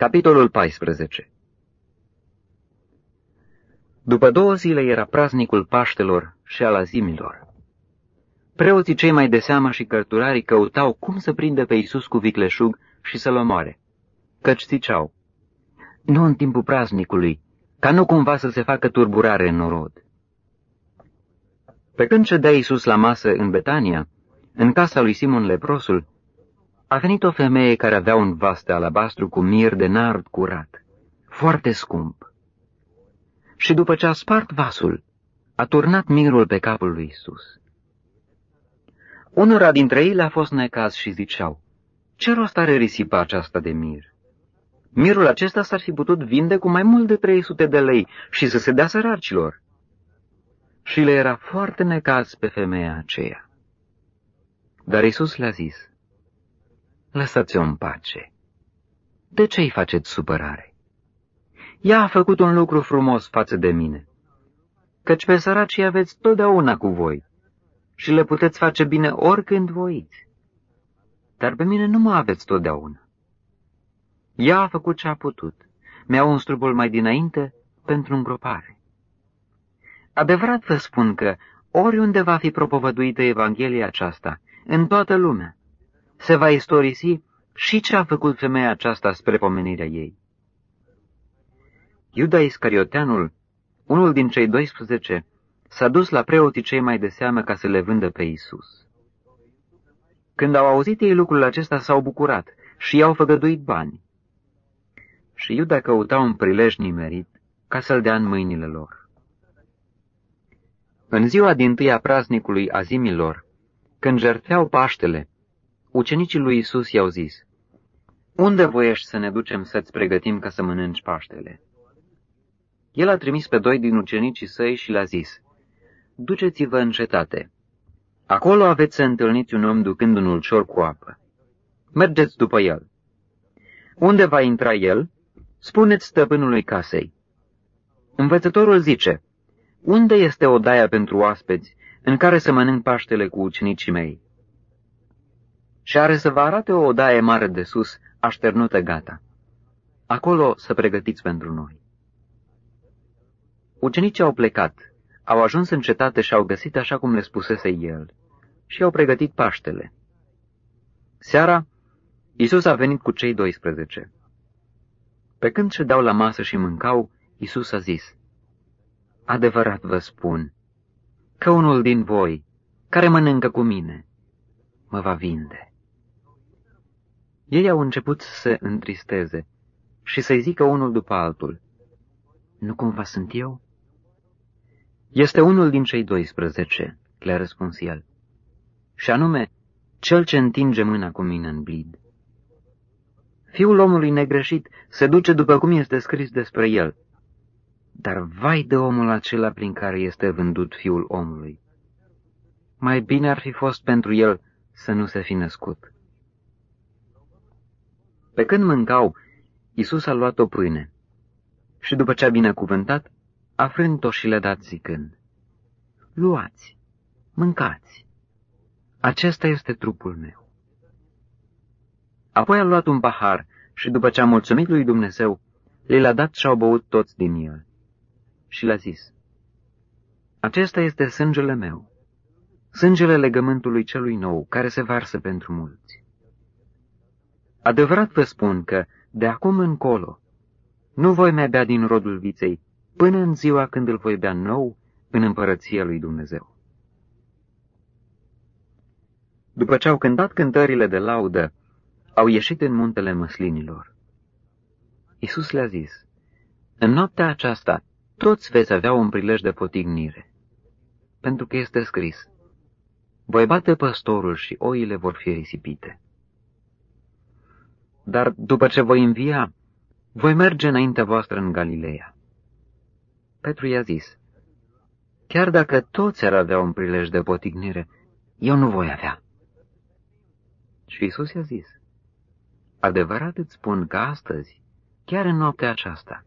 Capitolul 14 După două zile era praznicul Paștelor și al azimilor. Preoții cei mai de seamă și cărturarii căutau cum să prindă pe Iisus cu vicleșug și să-l omoare, căci ziceau, nu în timpul praznicului, ca nu cumva să se facă turburare în norod. Pe când ședea Iisus la masă în Betania, în casa lui Simon Leprosul, a venit o femeie care avea un vas de alabastru cu mir de nard curat, foarte scump. Și după ce a spart vasul, a turnat mirul pe capul lui Isus. Unora dintre ei le-a fost necaz și ziceau, ce rost are risipa aceasta de mir? Mirul acesta s-ar fi putut vinde cu mai mult de 300 de lei și să se dea săracilor. Și le era foarte necaz pe femeia aceea. Dar Isus le-a zis, lăsați-o în pace. De ce îi faceți supărare? Ea a făcut un lucru frumos față de mine, căci pe săracii aveți totdeauna cu voi și le puteți face bine oricând voiți. Dar pe mine nu mă aveți totdeauna. Ea a făcut ce a putut. Mi-a uns trupul mai dinainte pentru îngropare. Adevărat vă spun că oriunde va fi propovăduită Evanghelia aceasta, în toată lumea, se va istorisi și ce a făcut femeia aceasta spre pomenirea ei. Iuda Iscarioteanul, unul din cei 12, s-a dus la preoții cei mai de seamă ca să le vândă pe Isus. Când au auzit ei lucrul acesta, s-au bucurat și i-au făgăduit bani. Și Iuda căuta un prilej nimerit ca să-l dea în mâinile lor. În ziua din tâia praznicului azimilor, când jertfeau Paștele, ucenicii lui Isus i-au zis, Unde voiești să ne ducem să-ți pregătim ca să mănânci Paștele? El a trimis pe doi din ucenicii săi și le-a zis, Duceți-vă în cetate. Acolo aveți să întâlniți un om ducând un ulcior cu apă. Mergeți după el. Unde va intra el? Spuneți stăpânului casei. Învățătorul zice, Unde este odaia pentru oaspeți în care să mănânc Paștele cu ucenicii mei? Și are să vă arate o odaie mare de sus, așternută gata. Acolo să pregătiți pentru noi. Ucenicii au plecat au ajuns în cetate și au găsit așa cum le spusese el și au pregătit Paștele. Seara, Isus a venit cu cei 12. Pe când ședeau la masă și mâncau, Isus a zis, Adevărat vă spun că unul din voi, care mănâncă cu mine, mă va vinde. Ei au început să se întristeze și să-i zică unul după altul, Nu cumva sunt eu? Este unul din cei 12, le-a răspuns el, și anume, cel ce întinge mâna cu mine în blid. Fiul omului negreșit se duce după cum este scris despre el, dar vai de omul acela prin care este vândut fiul omului. Mai bine ar fi fost pentru el să nu se fi născut. Pe când mâncau, Isus a luat o pâine și după ce a binecuvântat, a frânt-o și le-a dat zicând, Luați, mâncați, acesta este trupul meu. Apoi a luat un pahar și după ce a mulțumit lui Dumnezeu, le l-a dat și au băut toți din el. Și le-a zis, Acesta este sângele meu, sângele legământului celui nou, care se varsă pentru mulți. Adevărat vă spun că, de acum încolo, nu voi mai bea din rodul viței, până în ziua când îl voi bea nou în împărăția lui Dumnezeu. După ce au cântat cântările de laudă, au ieșit în muntele măslinilor. Isus le-a zis, În noaptea aceasta toți veți avea un prilej de potignire, pentru că este scris, Voi bate păstorul și oile vor fi risipite. Dar după ce voi învia, voi merge înaintea voastră în Galileea. Petru i-a zis, Chiar dacă toți ar avea un prilej de potignire, eu nu voi avea. Și Isus i-a zis, Adevărat îți spun că astăzi, chiar în noaptea aceasta,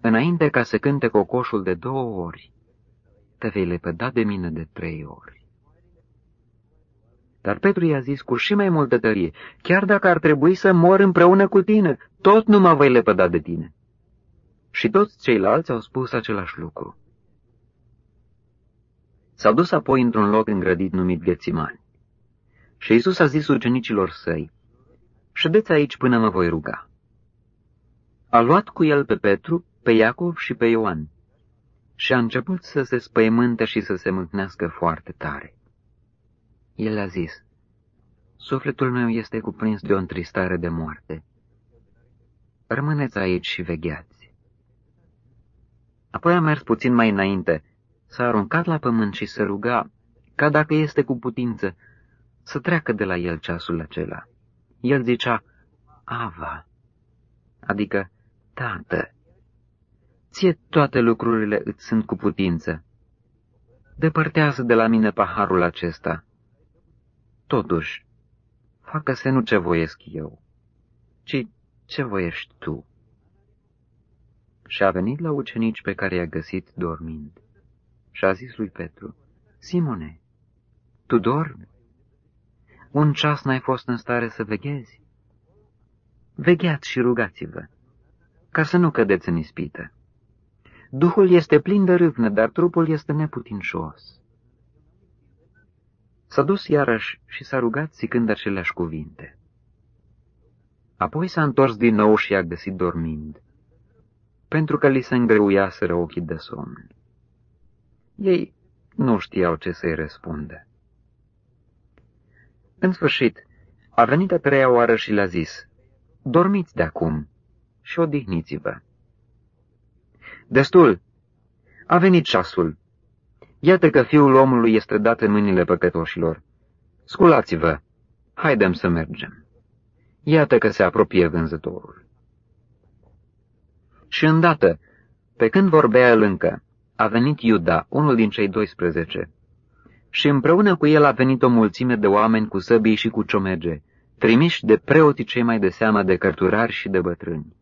înainte ca să cânte cocoșul de două ori, te vei lepăda de mine de trei ori. Dar Petru i-a zis cu și mai multă tărie, chiar dacă ar trebui să mor împreună cu tine, tot nu mă voi lepăda de tine. Și toți ceilalți au spus același lucru. S-au dus apoi într-un loc îngrădit numit Ghețimani. Și Isus a zis ucenicilor săi, Ședeți aici până mă voi ruga. A luat cu el pe Petru, pe Iacov și pe Ioan și a început să se spăimânte și să se mâhnească foarte tare. El a zis, Sufletul meu este cuprins de o întristare de moarte. Rămâneți aici și vegheați. Apoi a mers puțin mai înainte, s-a aruncat la pământ și se ruga, ca dacă este cu putință, să treacă de la el ceasul acela. El zicea, Ava, adică Tată. Ție toate lucrurile îți sunt cu putință. Depărtează de la mine paharul acesta. Totuși, facă-se nu ce voiesc eu, ci ce voiești tu. Și a venit la ucenici pe care i-a găsit dormind și a zis lui Petru, Simone, tu dormi? Un ceas n-ai fost în stare să veghezi? Vegheați și rugați-vă, ca să nu cădeți în ispită. Duhul este plin de râvnă, dar trupul este neputincios. S-a dus iarăși și s-a rugat zicând aceleași cuvinte. Apoi s-a întors din nou și a găsit dormind, pentru că li se îngreuiaseră ochii de somn. Ei nu știau ce să-i răspunde. În sfârșit, a venit a treia oară și le-a zis, Dormiți de acum și odihniți-vă. Destul! A venit ceasul. Iată că fiul omului este dat în mâinile păcătoșilor. Sculați-vă! Haidem să mergem. Iată că se apropie vânzătorul. Și îndată, pe când vorbea el încă, a venit Iuda, unul din cei 12, și împreună cu el a venit o mulțime de oameni cu săbii și cu ciomege, trimiși de preoții cei mai de seamă de cărturari și de bătrâni.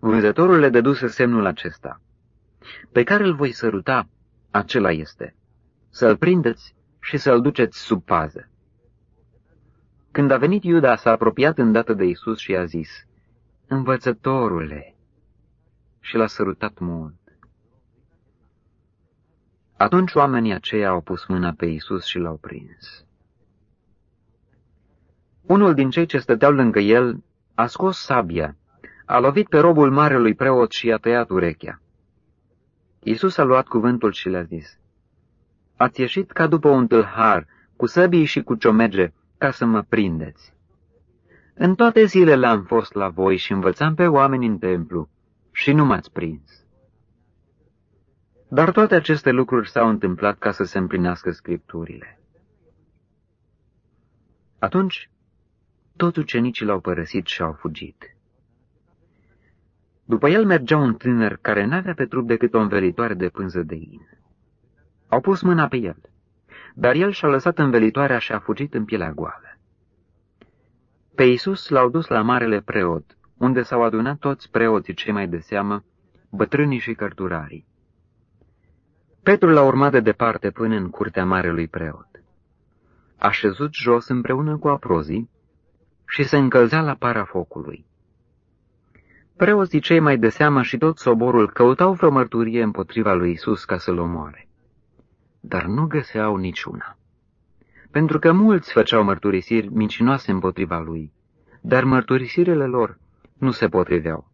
Vânzătorul le dăduse semnul acesta. Pe care îl voi săruta, acela este. Să-l prindeți și să-l duceți sub pază. Când a venit Iuda, s-a apropiat îndată de Isus și a zis, Învățătorule! Și l-a sărutat mult. Atunci oamenii aceia au pus mâna pe Isus și l-au prins. Unul din cei ce stăteau lângă el a scos sabia a lovit pe robul marelui preot și i-a tăiat urechea. Iisus a luat cuvântul și le-a zis, Ați ieșit ca după un tâlhar, cu săbii și cu ciomege, ca să mă prindeți. În toate zilele am fost la voi și învățam pe oameni în templu și nu m-ați prins. Dar toate aceste lucruri s-au întâmplat ca să se împlinească scripturile. Atunci, toți ucenicii l-au părăsit și au fugit. După el mergea un tânăr care n-avea pe trup decât o învelitoare de pânză de in. Au pus mâna pe el, dar el și-a lăsat învelitoarea și a fugit în pielea goală. Pe Iisus l-au dus la marele preot, unde s-au adunat toți preoții cei mai de seamă, bătrânii și cărturarii. Petru l-a urmat de departe până în curtea marelui preot. A șezut jos împreună cu aprozii și se încălzea la para focului. Preoții cei mai de seamă și tot soborul căutau vreo mărturie împotriva lui Isus ca să-l omoare, dar nu găseau niciuna. Pentru că mulți făceau mărturisiri mincinoase împotriva lui, dar mărturisirile lor nu se potriveau.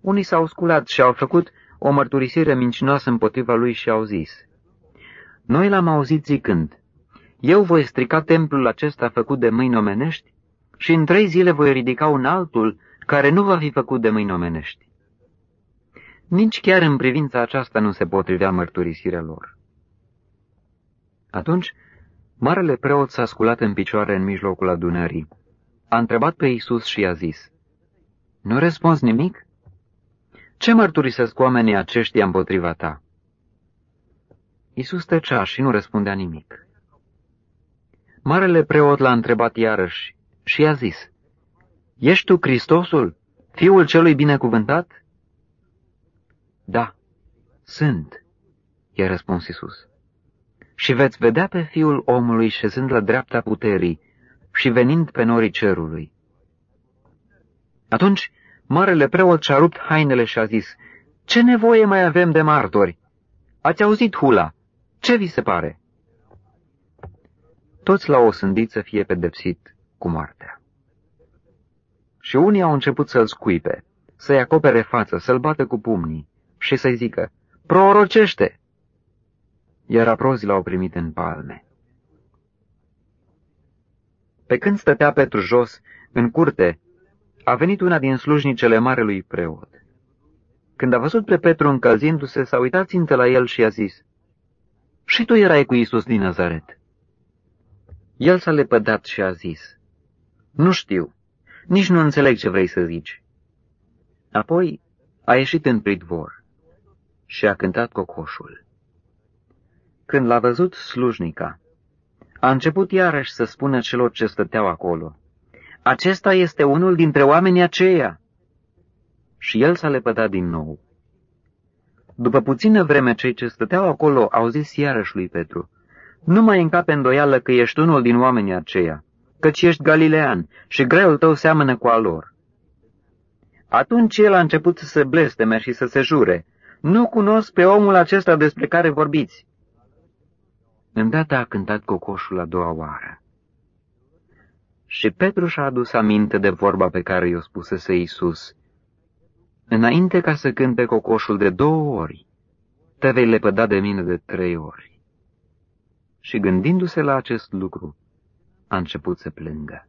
Unii s-au sculat și au făcut o mărturisire mincinoasă împotriva lui și au zis, Noi l-am auzit zicând, Eu voi strica templul acesta făcut de mâini omenești și în trei zile voi ridica un altul care nu va fi făcut de mâini omenești. Nici chiar în privința aceasta nu se potrivea mărturisirea lor. Atunci, marele preot s-a sculat în picioare în mijlocul adunării. A întrebat pe Isus și i-a zis, Nu răspunzi nimic? Ce mărturisesc oamenii aceștia împotriva ta? Isus tăcea și nu răspundea nimic. Marele preot l-a întrebat iarăși și i-a zis, Ești tu Hristosul, Fiul celui binecuvântat? Da, sunt, i-a răspuns Isus. și veți vedea pe fiul omului șezând la dreapta puterii și venind pe norii cerului. Atunci, marele preot și-a rupt hainele și a zis, Ce nevoie mai avem de martori? Ați auzit hula? Ce vi se pare? Toți l-au osândit să fie pedepsit cu moartea. Și unii au început să-l scuipe, să-i acopere față, să-l bată cu pumnii și să-i zică, Prorocește! Iar aprozii l-au primit în palme. Pe când stătea Petru jos, în curte, a venit una din slujnicele marelui preot. Când a văzut pe Petru încălzindu-se, s-a uitat țintă la el și a zis, Și tu erai cu Isus din Nazaret. El s-a lepădat și a zis, Nu știu, nici nu înțeleg ce vrei să zici. Apoi a ieșit în pridvor și a cântat cocoșul. Când l-a văzut slujnica, a început iarăși să spună celor ce stăteau acolo, Acesta este unul dintre oamenii aceia. Și el s-a lepădat din nou. După puțină vreme, cei ce stăteau acolo au zis iarăși lui Petru, Nu mai încape îndoială că ești unul din oamenii aceia, căci ești galilean și greul tău seamănă cu al lor. Atunci el a început să se blesteme și să se jure, Nu cunosc pe omul acesta despre care vorbiți. Îndată a cântat cocoșul a doua oară. Și Petru și-a adus aminte de vorba pe care i-o spusese Iisus. Înainte ca să cânte cocoșul de două ori, te vei lepăda de mine de trei ori. Și gândindu-se la acest lucru, a început să plângă.